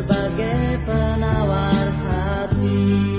sebagai penawar hati.